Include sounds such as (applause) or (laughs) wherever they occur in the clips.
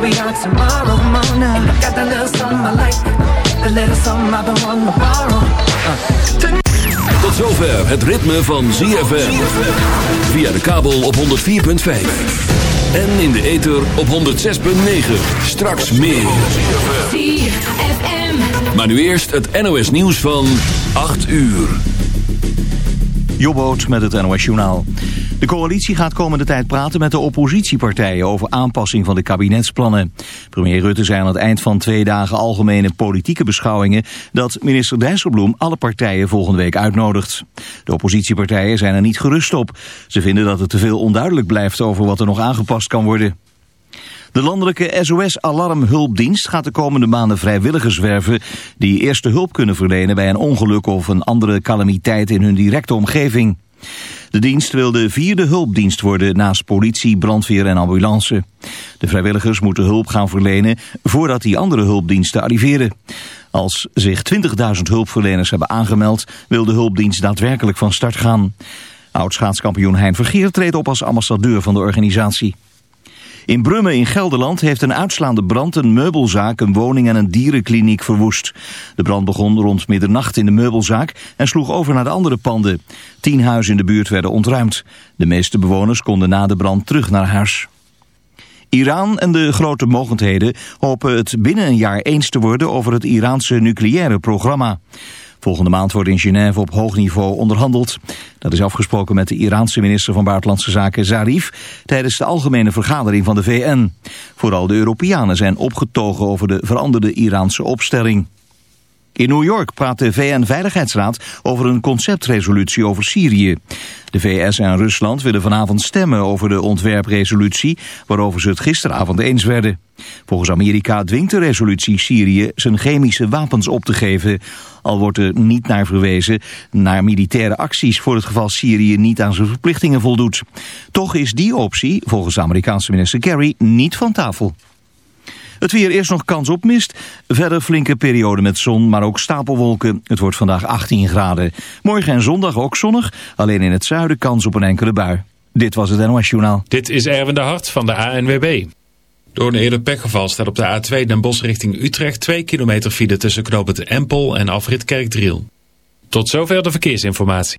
Tomorrow. I got that little something I like, the little something I've been wanting to borrow. Uh. Tot zover het ritme van ZFM. Via de kabel op 104.5. En in de ether op 106.9. Straks meer. Maar nu eerst het NOS nieuws van 8 uur. Jobboot met het NOS Journaal. De coalitie gaat komende tijd praten met de oppositiepartijen over aanpassing van de kabinetsplannen. Premier Rutte zei aan het eind van twee dagen algemene politieke beschouwingen dat minister Dijsselbloem alle partijen volgende week uitnodigt. De oppositiepartijen zijn er niet gerust op. Ze vinden dat het te veel onduidelijk blijft over wat er nog aangepast kan worden. De landelijke SOS-alarmhulpdienst gaat de komende maanden vrijwilligers werven... die eerste hulp kunnen verlenen bij een ongeluk of een andere calamiteit in hun directe omgeving. De dienst wil de vierde hulpdienst worden naast politie, brandweer en ambulance. De vrijwilligers moeten hulp gaan verlenen voordat die andere hulpdiensten arriveren. Als zich 20.000 hulpverleners hebben aangemeld, wil de hulpdienst daadwerkelijk van start gaan. Oud-schaatskampioen Hein Vergeer treedt op als ambassadeur van de organisatie. In Brummen in Gelderland heeft een uitslaande brand een meubelzaak, een woning en een dierenkliniek verwoest. De brand begon rond middernacht in de meubelzaak en sloeg over naar de andere panden. Tien huizen in de buurt werden ontruimd. De meeste bewoners konden na de brand terug naar huis. Iran en de grote mogendheden hopen het binnen een jaar eens te worden over het Iraanse nucleaire programma. Volgende maand wordt in Genève op hoog niveau onderhandeld. Dat is afgesproken met de Iraanse minister van Buitenlandse Zaken Zarif tijdens de algemene vergadering van de VN. Vooral de Europeanen zijn opgetogen over de veranderde Iraanse opstelling. In New York praat de VN-veiligheidsraad over een conceptresolutie over Syrië. De VS en Rusland willen vanavond stemmen over de ontwerpresolutie... waarover ze het gisteravond eens werden. Volgens Amerika dwingt de resolutie Syrië zijn chemische wapens op te geven. Al wordt er niet naar verwezen naar militaire acties... voor het geval Syrië niet aan zijn verplichtingen voldoet. Toch is die optie, volgens Amerikaanse minister Kerry, niet van tafel. Het weer eerst nog kans op mist. Verder flinke periode met zon, maar ook stapelwolken. Het wordt vandaag 18 graden. Morgen en zondag ook zonnig. Alleen in het zuiden kans op een enkele bui. Dit was het NOS Journaal. Dit is Erwin de Hart van de ANWB. Door een eerder pechgeval staat op de A2 Den Bosch richting Utrecht 2 kilometer file tussen knooppunt Empel en afrit Kerkdriel. Tot zover de verkeersinformatie.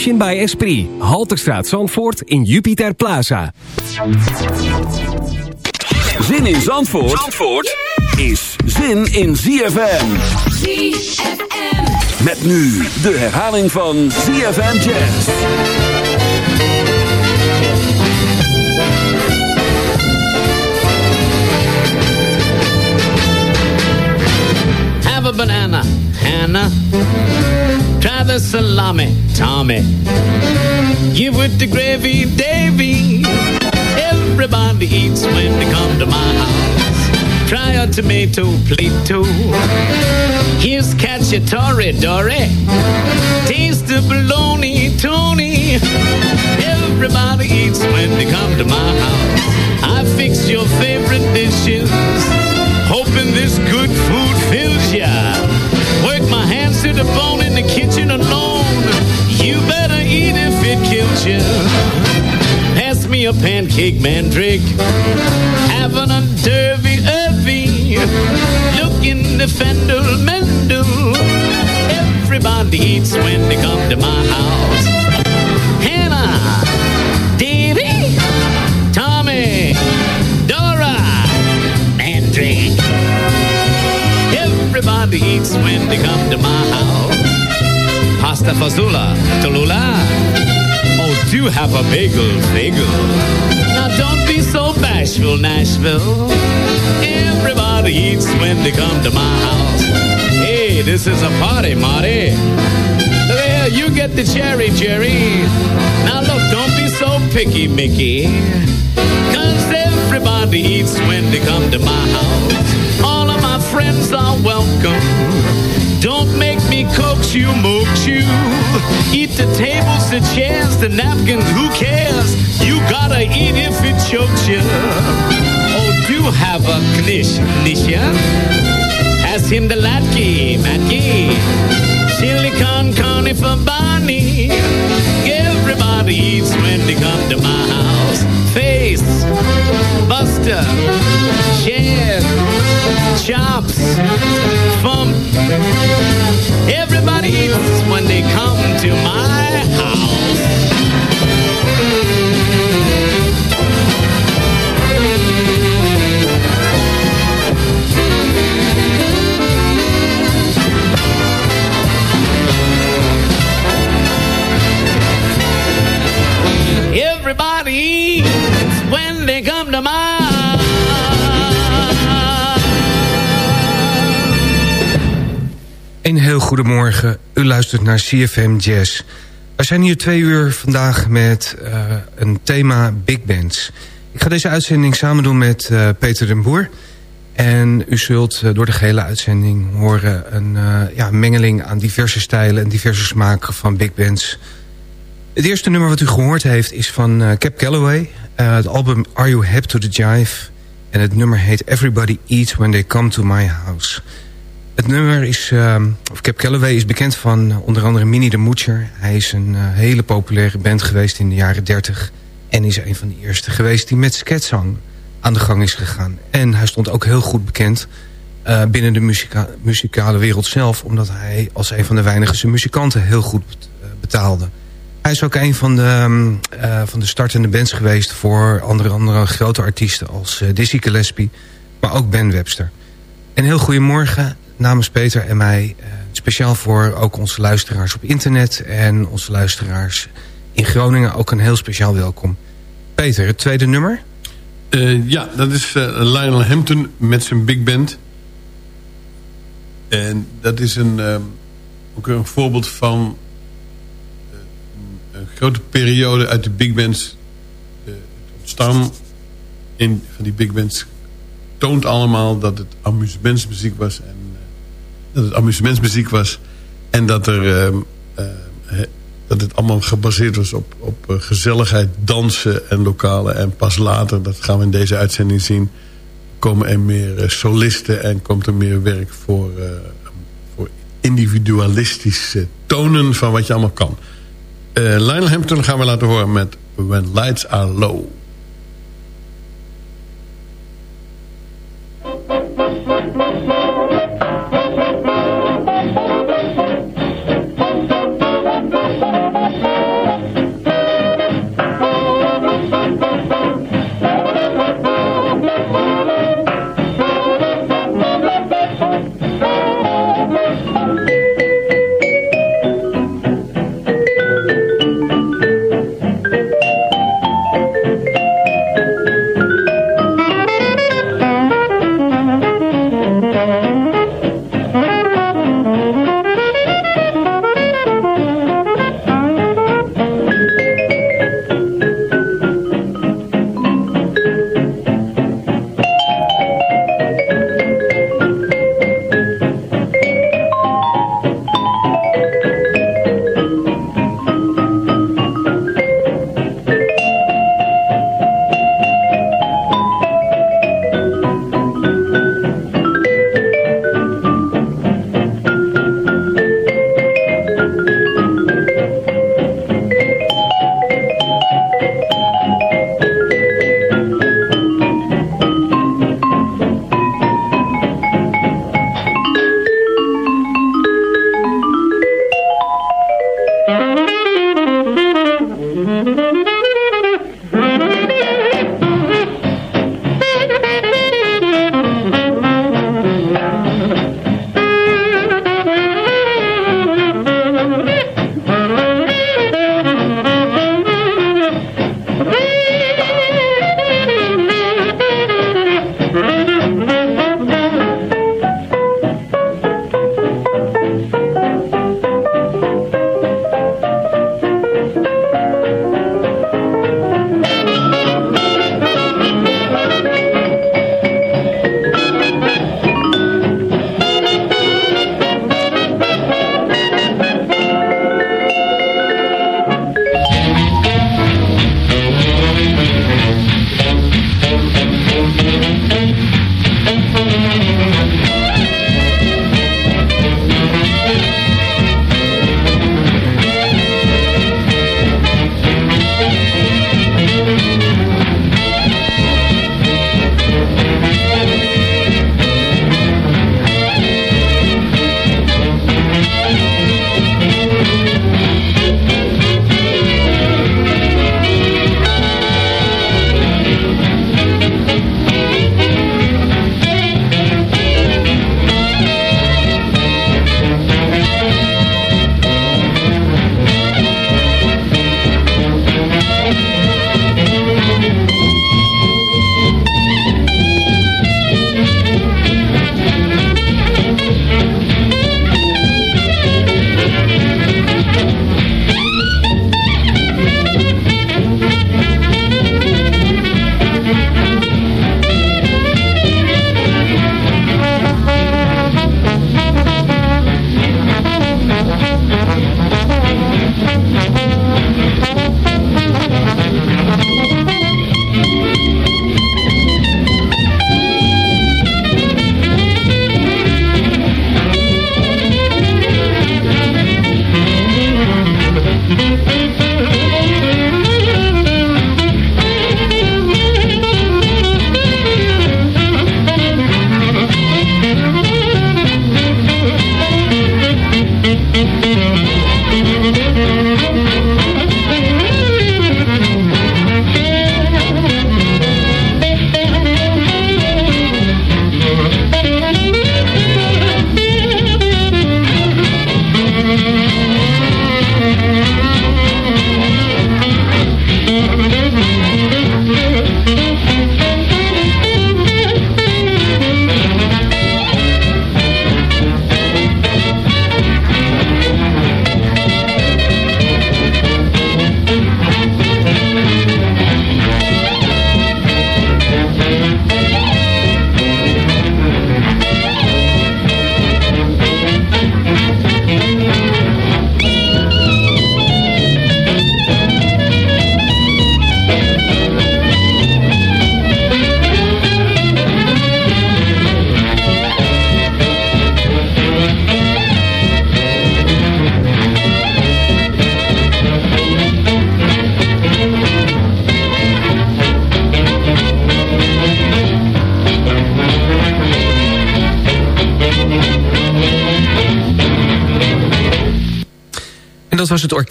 Emotion by Esprit. Halterstraat Zandvoort in Jupiter Plaza. Zin in Zandvoort, Zandvoort is zin in ZFM. ZFM. Met nu de herhaling van ZFM Jazz. Have a banana, Hannah. Try the salami, Tommy. Give with the gravy, Davy. Everybody eats when they come to my house. Try a tomato plate too. Here's cacciatore, Dory. Taste the bologna, Tony. Everybody eats when they come to my house. I fix your favorite dishes. Hoping this good food fills ya. Work my hands to the bone in the kitchen alone. You better eat if it kills you. Pass me a pancake, mandrake. Having a derby, irvy. Look in the fender, mendel. Everybody eats when they come to my house. Hannah, Davy, Tommy, Dora, Mandrake. Everybody eats when they come to my house. Pasta fazola, Tallulah. Oh, do have a bagel, bagel. Now don't be so bashful, Nashville. Everybody eats when they come to my house. Hey, this is a party, Marty. There, you get the cherry, Jerry. Now look, don't be so picky, Mickey. Cause everybody eats when they come to my house. All of my friends are welcome. Don't make me coax you, moax you. Eat the tables, the chairs, the napkins, who cares? You gotta eat if it chokes you. Oh, do have a knish, nisha. Pass him the latke, matke. Chili con carne for Bonnie. Everybody eats when they come to my house. Face, Buster, Chef, Chops, Fump. Everybody eats when they come to my house. Everybody goedemorgen. U luistert naar CFM Jazz. We zijn hier twee uur vandaag met eh, een thema Big Bands. Ik ga deze uitzending samen doen met eh, Peter den Boer. En u zult eh, door de gehele uitzending horen een ja, mengeling aan diverse stijlen en diverse smaken van big bands. Het eerste nummer wat u gehoord heeft is van Cap Calloway. Het album Are You Hip to the Jive? En het nummer heet Everybody Eats When They Come to My House. Het nummer is, uh, of Cap Calloway is bekend van uh, onder andere Minnie the Moocher. Hij is een uh, hele populaire band geweest in de jaren 30. En is een van de eerste geweest die met sketchzang aan de gang is gegaan. En hij stond ook heel goed bekend uh, binnen de muzika muzikale wereld zelf. Omdat hij als een van de weinige muzikanten heel goed betaalde. Hij is ook een van de, uh, van de startende bands geweest... voor andere, andere grote artiesten als Dizzy Gillespie... maar ook Ben Webster. Een heel goedemorgen namens Peter en mij. Uh, speciaal voor ook onze luisteraars op internet... en onze luisteraars in Groningen ook een heel speciaal welkom. Peter, het tweede nummer? Uh, ja, dat is uh, Lionel Hampton met zijn big band. En dat is een, uh, ook een voorbeeld van een, grote periode uit de big bands. het ontstaan in, van die big bands toont allemaal dat het amusementsmuziek was. Dat het amusementsmuziek was. En dat er dat het allemaal gebaseerd was op, op gezelligheid, dansen en lokale. En pas later, dat gaan we in deze uitzending zien... komen er meer solisten en komt er meer werk voor, voor individualistische tonen van wat je allemaal kan. Uh, Lionel Hampton gaan we laten horen met When Lights Are Low.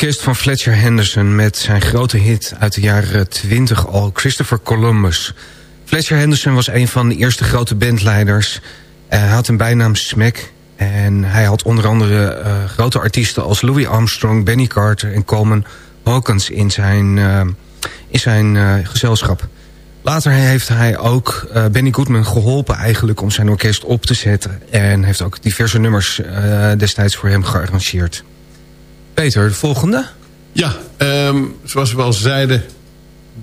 Orkest van Fletcher Henderson... met zijn grote hit uit de jaren 20 al, Christopher Columbus. Fletcher Henderson was een van de eerste grote bandleiders. Hij had een bijnaam Smack. En hij had onder andere uh, grote artiesten als Louis Armstrong... Benny Carter en Coleman Hawkins in zijn, uh, in zijn gezelschap. Later heeft hij ook Benny Goodman geholpen eigenlijk om zijn orkest op te zetten. En heeft ook diverse nummers destijds voor hem gearrangeerd. Peter, de volgende? Ja, um, zoals we al zeiden,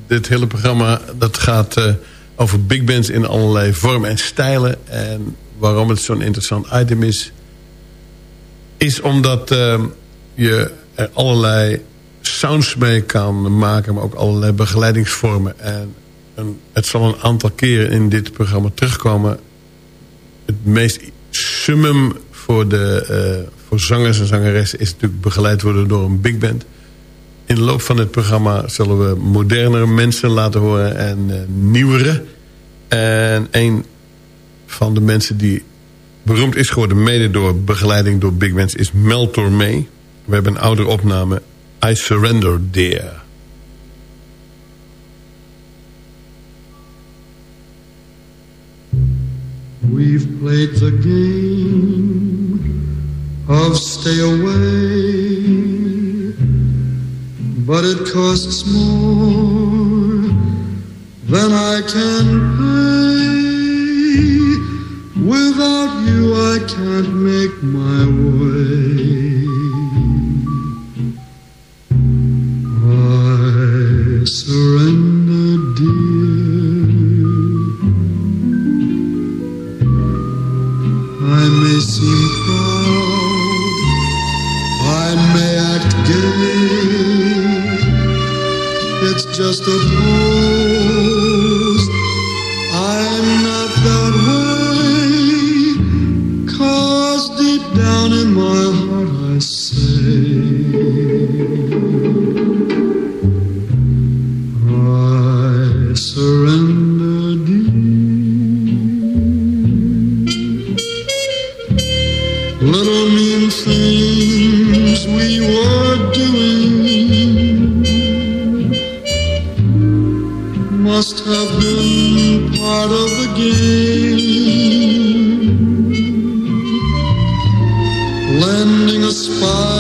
dit hele programma dat gaat uh, over big bands in allerlei vormen en stijlen. En waarom het zo'n interessant item is, is omdat uh, je er allerlei sounds mee kan maken, maar ook allerlei begeleidingsvormen. En het zal een aantal keren in dit programma terugkomen. Het meest summum voor, de, uh, zangers en zangeressen is natuurlijk begeleid worden door een big band. In de loop van het programma zullen we modernere mensen laten horen en uh, nieuwere. En een van de mensen die beroemd is geworden mede door begeleiding door big bands is Mel Tormé. We hebben een oude opname I Surrender Dear. We've played the game of stay away, but it costs more than I can pay. Without you, I can't make my way. I surrender, It's just a pose. Must have been part of the game, lending a spice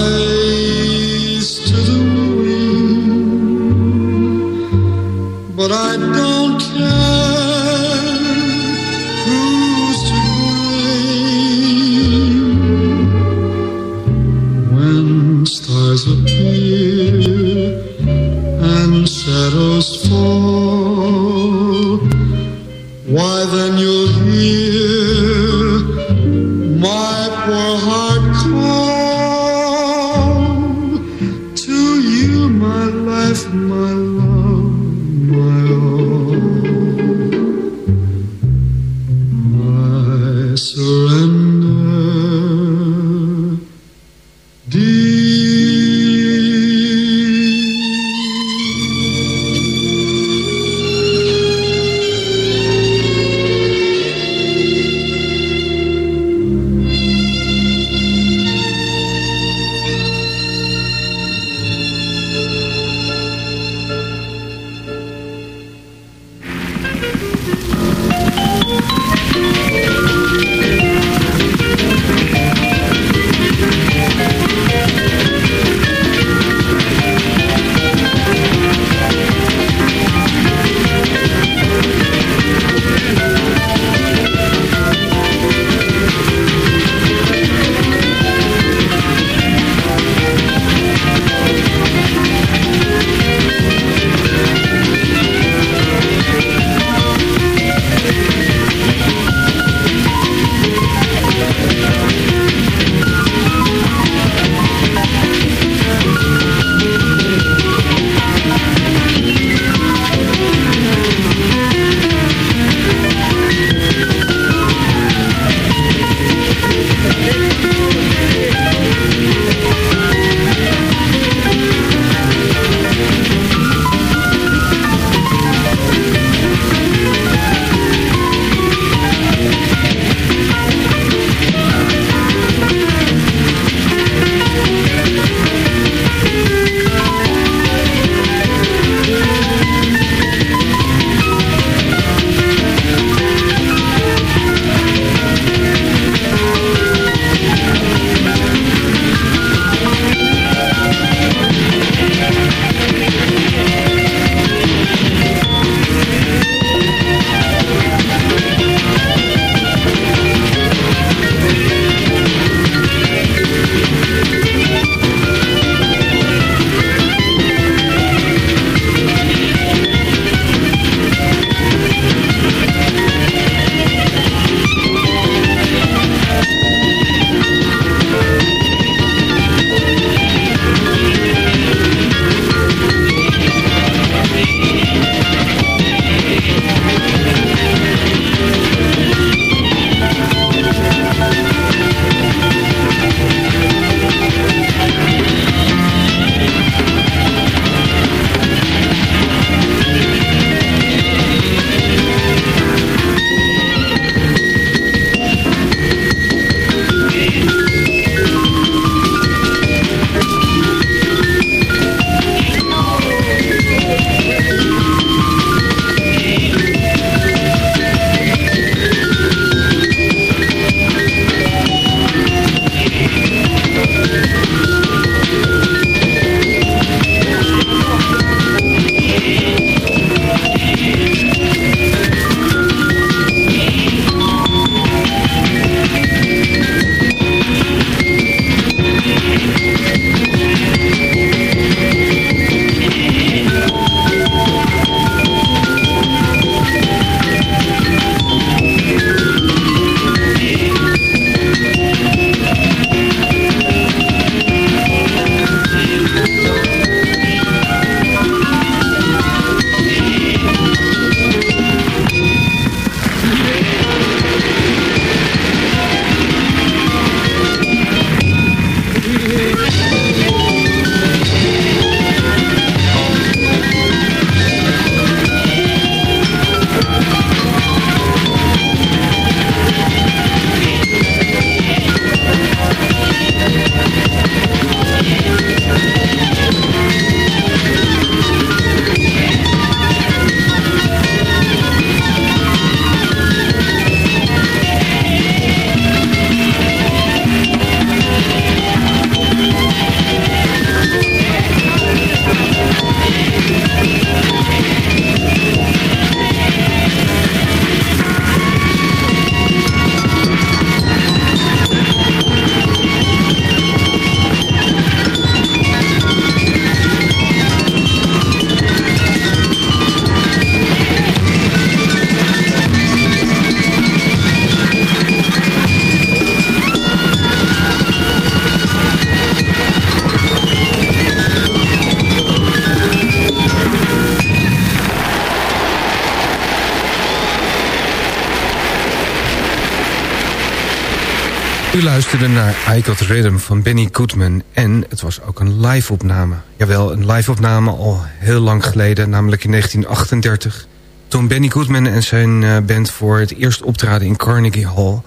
U luisterde naar I Got Rhythm van Benny Goodman. En het was ook een live-opname. Jawel, een live-opname al heel lang geleden, namelijk in 1938. Toen Benny Goodman en zijn eh, band voor het eerst optraden in Carnegie Hall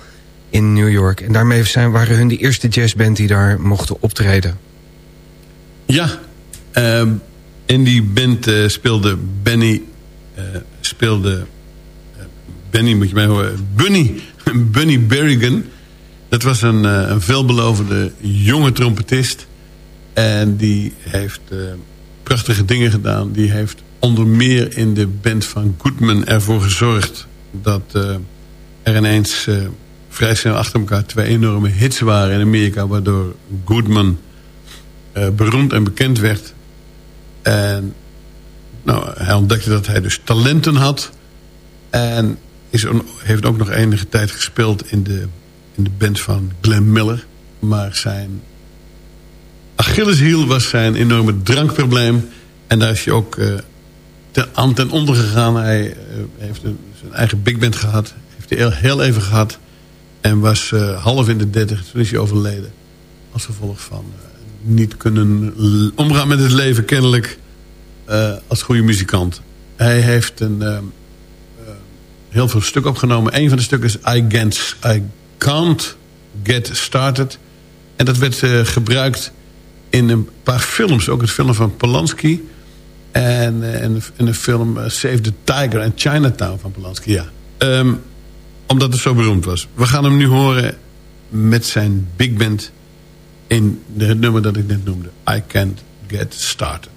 in New York. En daarmee zijn, waren hun de eerste jazzband die daar mochten optreden. Ja, ehm, in die band eh, speelde Benny... eh, speelde... Benny moet je mij horen... Bunny, (laughs) Bunny Berrigan. Dat was een, eh, een veelbelovende jonge trompetist. En die heeft eh, prachtige dingen gedaan. Die heeft onder meer in de band van Goodman ervoor gezorgd... dat eh, er ineens vrij snel achter elkaar twee enorme hits waren in Amerika... waardoor Goodman beroemd en bekend werd. En nou, hij ontdekte dat hij dus talenten had. En is, heeft ook nog enige tijd gespeeld in de, in de band van Glenn Miller. Maar zijn Achilleshiel was zijn enorme drankprobleem. En daar is hij ook eh, ten, aan ten onder gegaan. Hij eh, heeft een, zijn eigen big band gehad. Heeft hij heel, even gehad. En was eh, half in de dertig. Toen is hij overleden. Als gevolg van niet kunnen omgaan met het leven kennelijk. als goede muzikant. Hij heeft een, heel veel stukken opgenomen. Een van de stukken is I Can't, I Can't Get Started. En dat werd eh, gebruikt in een paar films. Ook het film van Polanski. En, eh, en, en de film eh, Save the Tiger en Chinatown van Polanski. Ja. Ehm, omdat het zo beroemd was. We gaan hem nu horen met zijn big band... in het nummer dat ik net noemde. I Can't Get Started.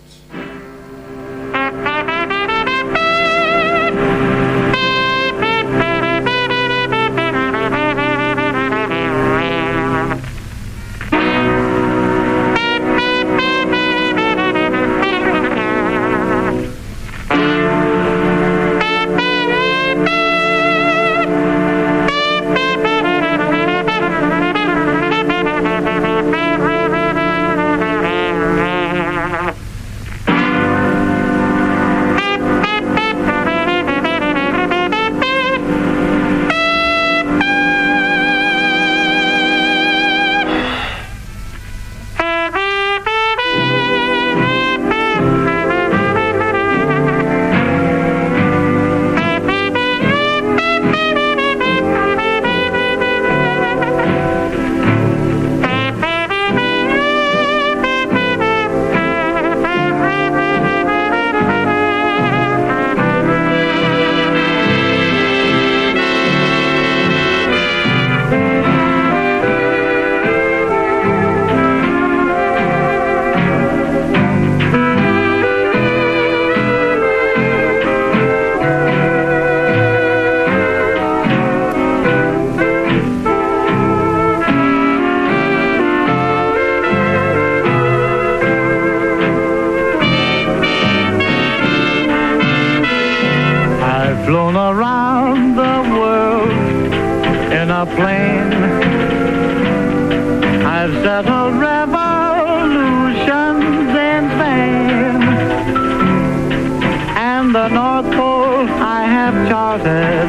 And the North Pole I have charted.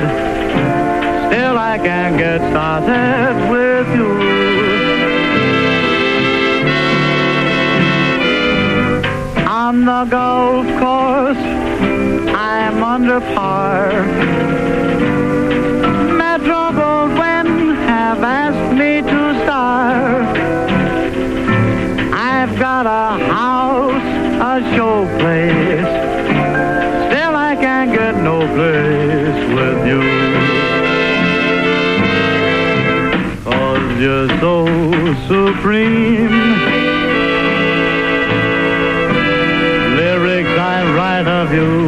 Still I can't get started with you. On the golf course, I'm under par. Metro Goldwyn have asked me to star. I've got a house, a show place. You're so supreme. Lyrics I write of you.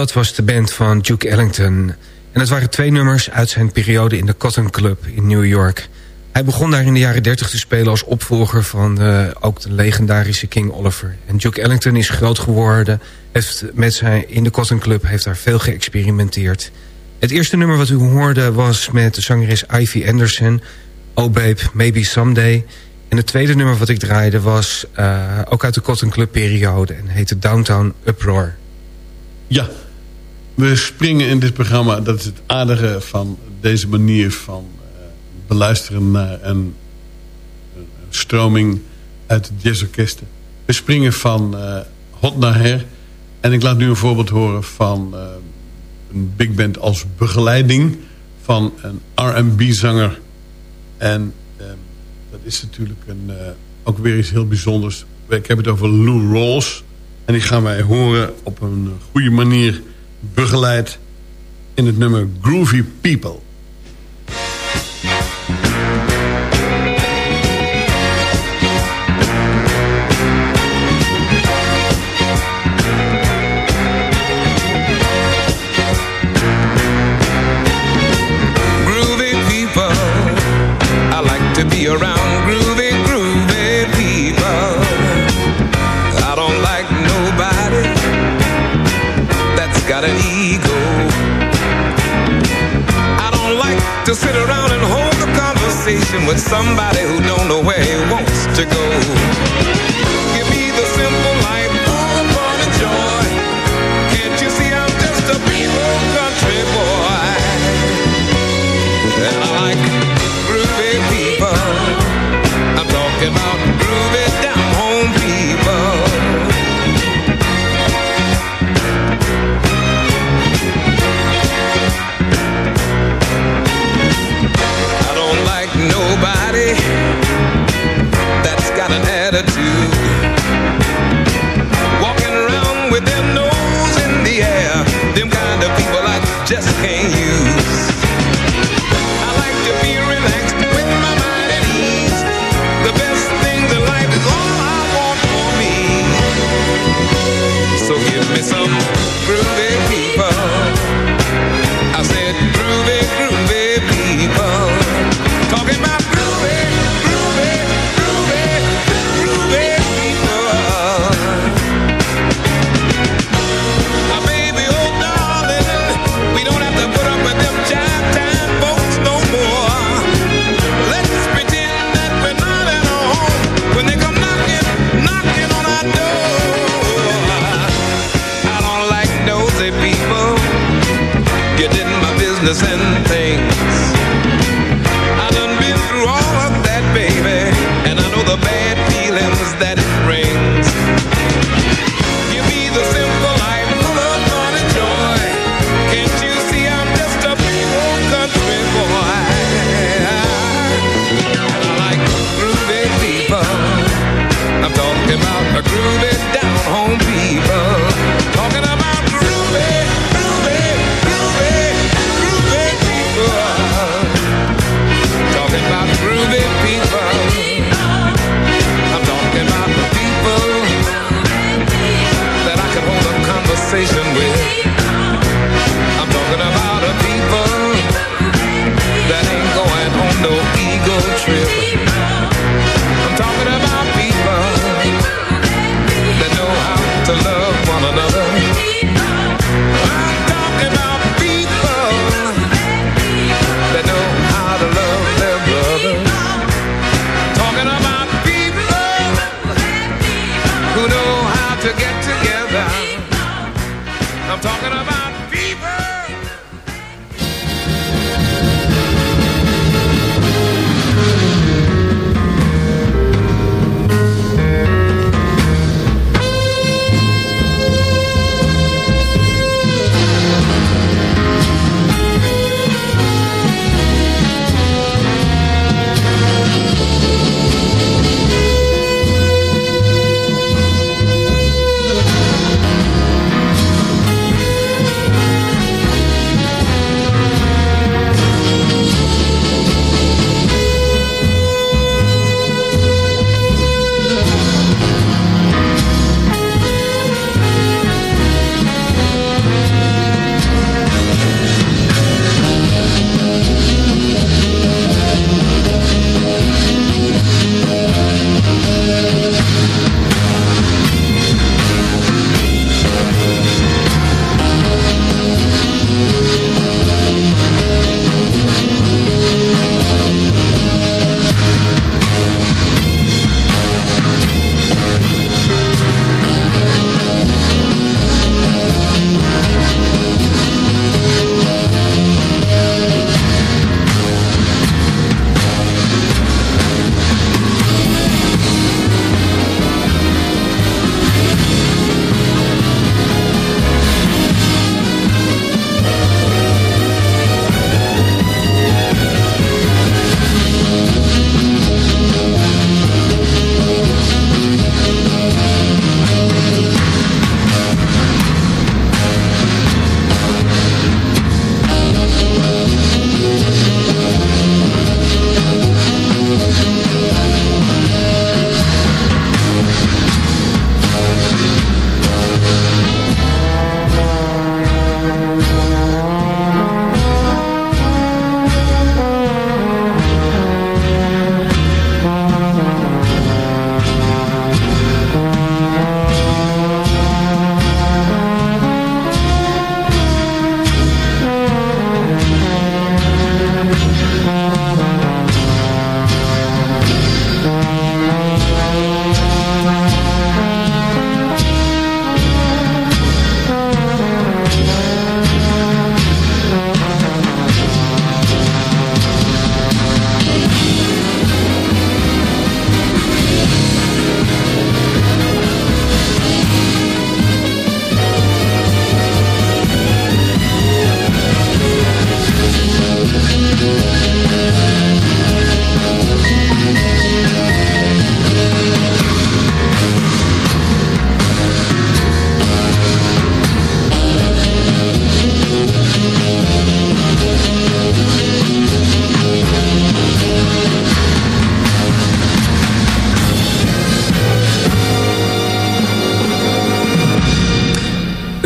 Dat was de band van Duke Ellington. En het waren twee nummers uit zijn periode in de Cotton Club in New York. Hij begon daar in de jaren 30 te spelen als opvolger van uh, ook de legendarische King Oliver. En Duke Ellington is groot geworden. Heeft met zijn, in de Cotton Club heeft daar veel geëxperimenteerd. Het eerste nummer wat u hoorde was met de zangeres Ivy Anderson. Oh Babe, Maybe Someday. En het tweede nummer wat ik draaide was uh, ook uit de Cotton Club periode. En heette Downtown Uproar. Ja, we springen in dit programma. Dat is het aardige van deze manier van uh, beluisteren naar een, een, stroming uit het jazzorkesten. We springen van uh, hot naar her. En ik laat nu een voorbeeld horen van uh, een big band als begeleiding van een R&B-zanger. En dat is natuurlijk een, ook weer iets heel bijzonders. Ik heb het over Lou Rawls. En die gaan wij horen op een goede manier begeleid in het nummer Groovy People. Somebody who don't know where he wants to go. Got an No.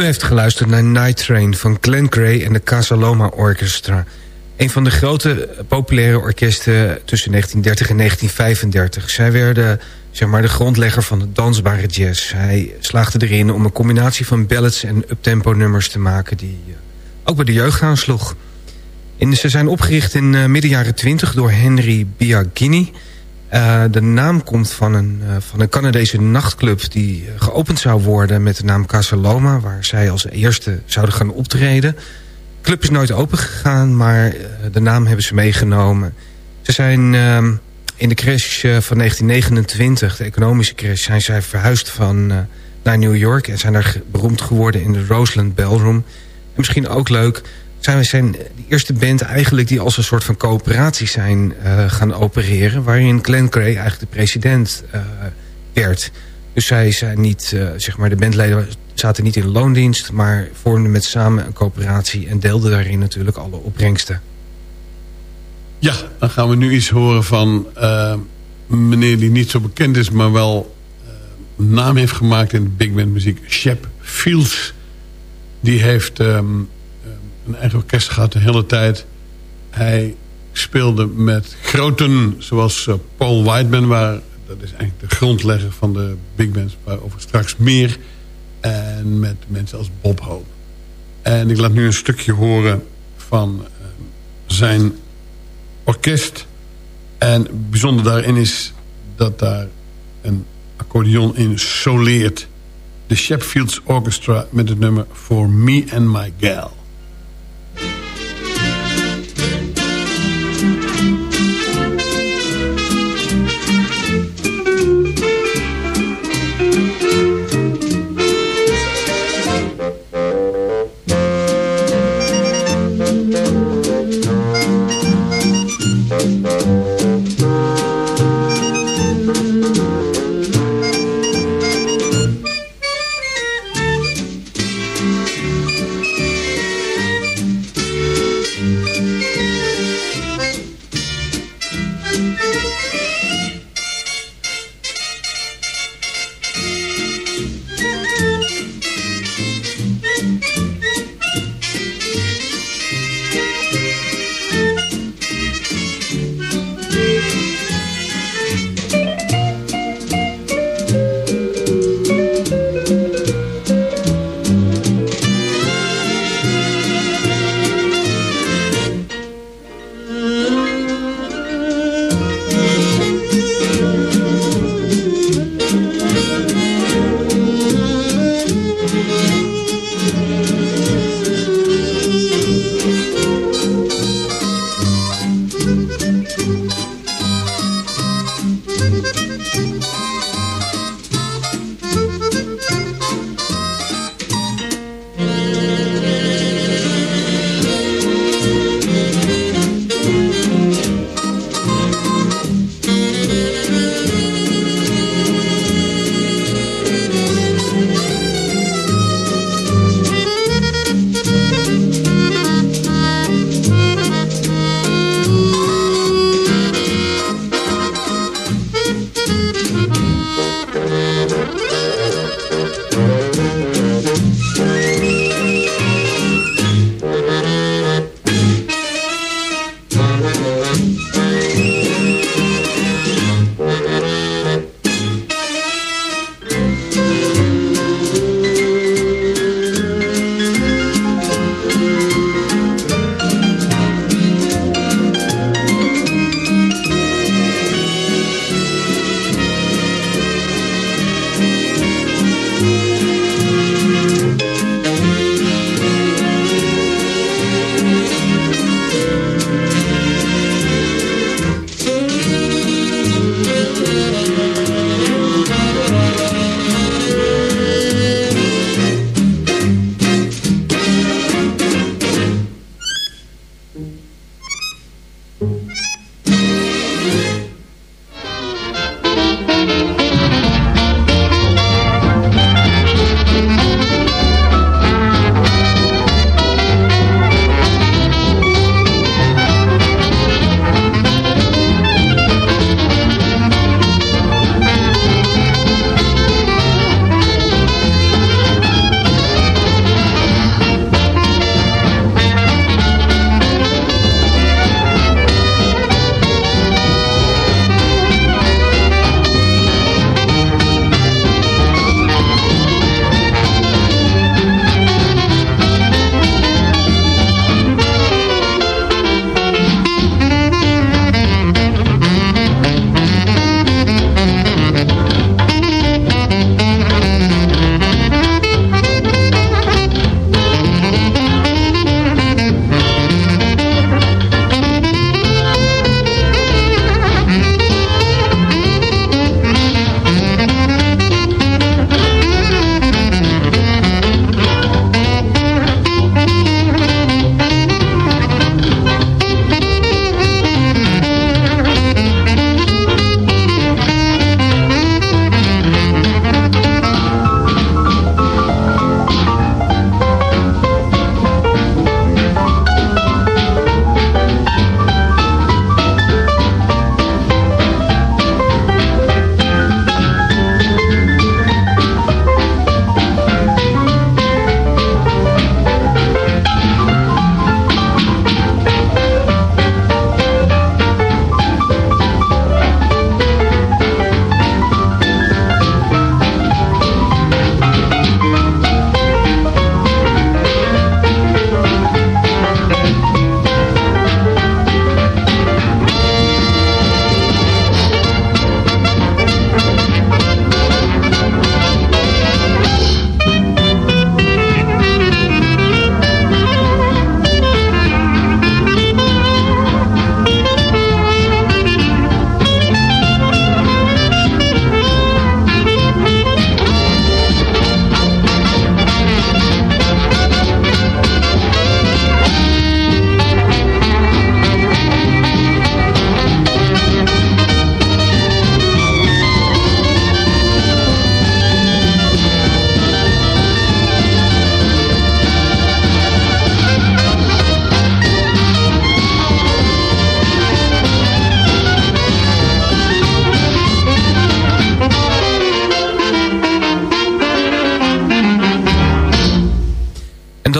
Heeft geluisterd naar Night Train van Glenn Gray en de Casaloma Orchestra. Een van de grote populaire orkesten tussen 1930 en 1935. Zij werden zeg maar, de grondlegger van de dansbare jazz. Hij slaagde erin om een combinatie van ballads en uptempo nummers te maken... die uh, ook bij de jeugd aansloeg. En ze zijn opgericht in uh, midden jaren 20 door Henry Biagini... Uh, de naam komt van een, uh, van een Canadese nachtclub die geopend zou worden met de naam Casaloma, waar zij als eerste zouden gaan optreden. De club is nooit open gegaan, maar de naam hebben ze meegenomen. Ze zijn in de crash van 1929, de economische crash, zijn zij verhuisd van, naar New York en zijn daar beroemd geworden in de Roseland Ballroom. En misschien ook leuk, zijn we zijn de eerste band eigenlijk die als een soort van coöperatie zijn uh, gaan opereren. Waarin Glenn Gray eigenlijk de president uh, werd. Dus zij zijn niet, uh, zeg maar, de bandleden zaten niet in loondienst, maar vormden met samen een coöperatie en deelden daarin natuurlijk alle opbrengsten. Ja, dan gaan we nu iets horen van meneer die niet zo bekend is, maar wel naam heeft gemaakt in de big band muziek. Shep Fields. Die heeft um, een eigen orkest gehad de hele tijd. Hij speelde met groten zoals uh, Paul Whiteman... Waar, dat is eigenlijk de grondlegger van de big bands... waarover straks meer. En met mensen als Bob Hope. En ik laat nu een stukje horen van uh, zijn orkest. En bijzonder daarin is dat daar een accordeon in soleert. De Sheffields Orchestra met het nummer For Me and My Gal.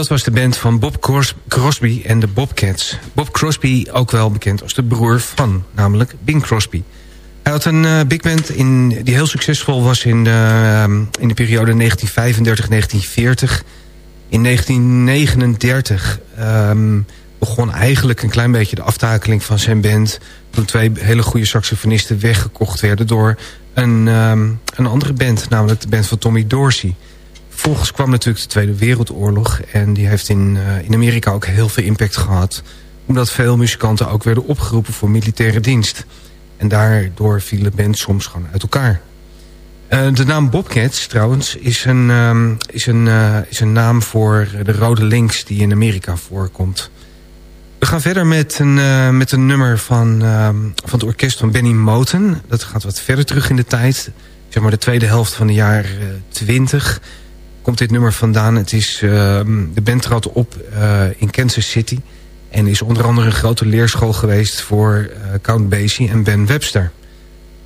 Dat was de band van Bob Cros- Crosby en de Bobcats. Bob Crosby, ook wel bekend als de broer van, namelijk Bing Crosby. Hij had een eh, big band in, die heel succesvol was in de, ehm, in de periode 1935-1940. In 1939 ehm, begon eigenlijk een klein beetje de aftakeling van zijn band... toen twee hele goede saxofonisten weggekocht werden door een, ehm, een andere band... namelijk de band van Tommy Dorsey. Vervolgens kwam natuurlijk de Tweede Wereldoorlog... en die heeft in, eh, in Amerika ook heel veel impact gehad... omdat veel muzikanten ook werden opgeroepen voor militaire dienst... En daardoor vielen bands soms gewoon uit elkaar. Eh, de naam Bobcats trouwens is een, ehm, is, een, eh, is een naam voor de rode links die in Amerika voorkomt. We gaan verder met een, met een nummer van, ehm, van het orkest van Benny Moten. Dat gaat wat verder terug in de tijd. Zeg maar de tweede helft van de jaren 20 komt dit nummer vandaan. Het is, ehm, de band trad op in Kansas City... En is onder andere een grote leerschool geweest voor uh, Count Basie en Ben Webster.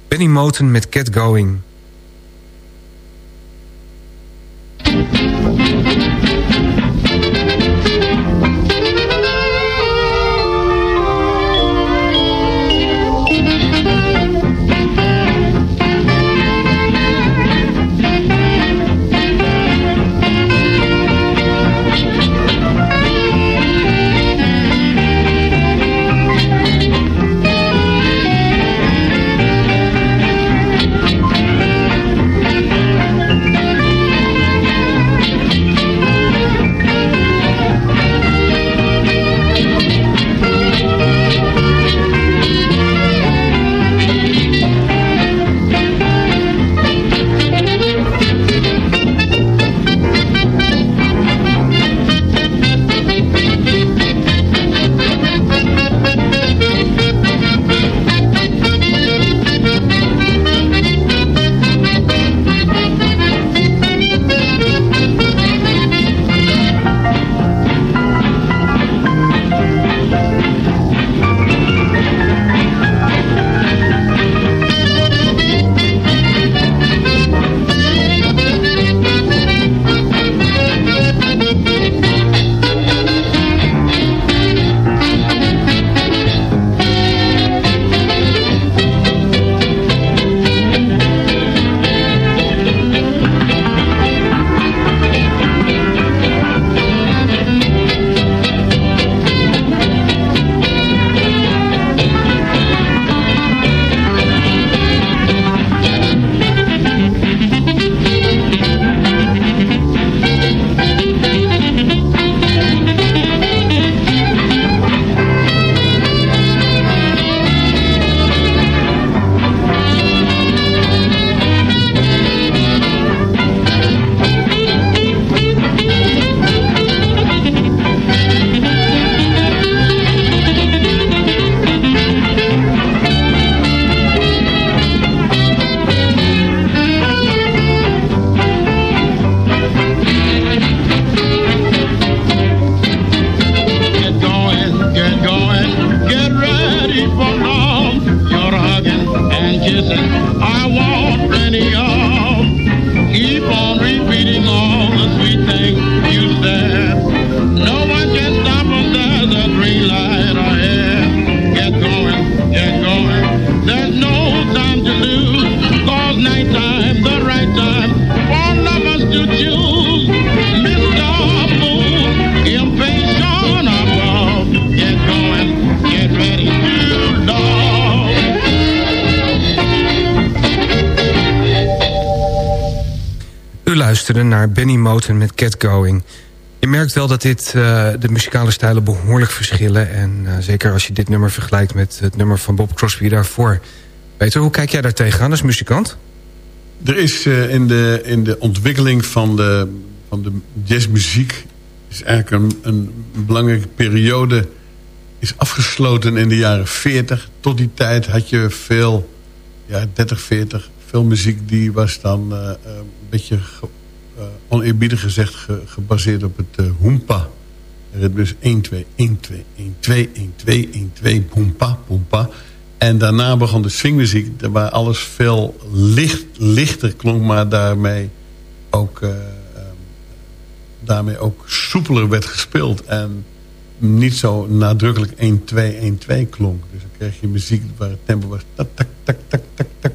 Benny Moten met Cat Going. Luisterde naar Benny Moten met Cat Going. Je merkt wel dat dit, eh, de muzikale stijlen behoorlijk verschillen. En eh, zeker als je dit nummer vergelijkt met het nummer van Bob Crosby daarvoor. Peter, hoe kijk jij daar tegenaan als muzikant? Er is eh, in, de, in de ontwikkeling van de, van de jazzmuziek... is eigenlijk een, een belangrijke periode is afgesloten in de jaren 40. Tot die tijd had je veel, ja, 30, 40... veel muziek die was dan een beetje oneerbiedig gezegd... ge- gebaseerd op het eh, hoempa. Ritmes 1, 2, 1, 2, 1, 2, 1, 2, 1, 2, hoempa, hoempa... En daarna begon de swingmuziek, waar alles veel licht, lichter klonk, maar daarmee ook eh, ehm, daarmee ook soepeler werd gespeeld. En niet zo nadrukkelijk 1, 2, 1, 2 klonk. Dus dan kreeg je muziek waar het tempo was tak, tak, tak, tak, tak, tak,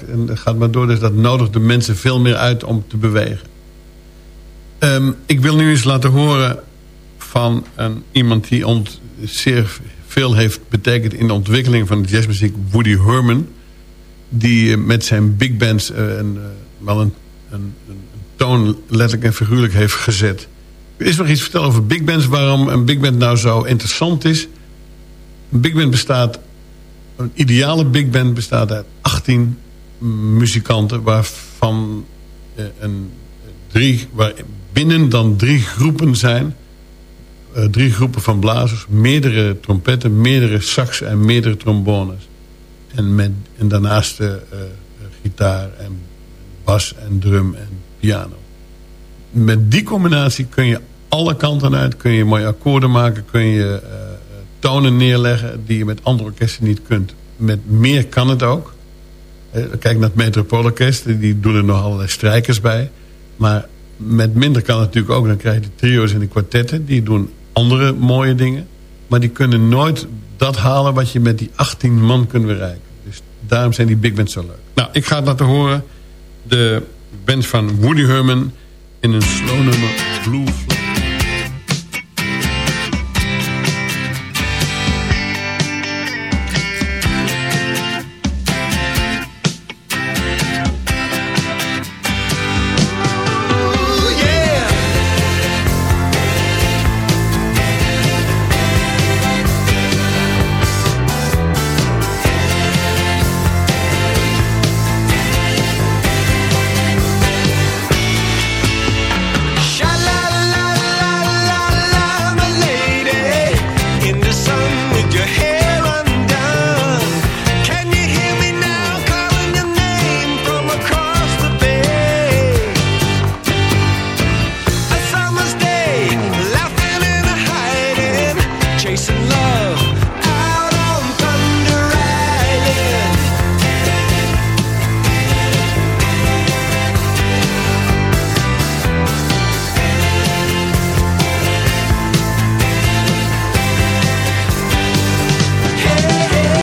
En dat gaat maar door. Dus dat nodigt de mensen veel meer uit om te bewegen. Um, ik wil nu eens laten horen van een, iemand die ons zeer veel heeft betekend... in de ontwikkeling van de jazzmuziek, Woody Herman. Die uh, met zijn big bands een, uh, wel een, een, een toon letterlijk en figuurlijk heeft gezet. Eerst nog iets vertellen over big bands. Waarom een big band nou zo interessant is. Een big band bestaat... Een ideale big band bestaat uit 18 muzikanten... waarvan een, drie, waar binnen dan drie groepen zijn. Uh, drie groepen van blazers. Meerdere trompetten, meerdere sax en meerdere trombones. En, met, en daarnaast uh, gitaar en bas en drum en piano. Met die combinatie kun je alle kanten uit. Kun je mooie akkoorden maken. Kun je tonen neerleggen die je met andere orkesten niet kunt. Met meer kan het ook. Uh, kijk naar het Metropoolorkest. Die doen er nog allerlei strijkers bij. Maar met minder kan natuurlijk ook. Dan krijg je de trio's en de kwartetten. Die doen andere mooie dingen. Maar die kunnen nooit dat halen wat je met die 18 man kunt bereiken. Dus daarom zijn die big bands zo leuk. Nou, ik ga het laten horen. De band van Woody Herman in een slow nummer Blue.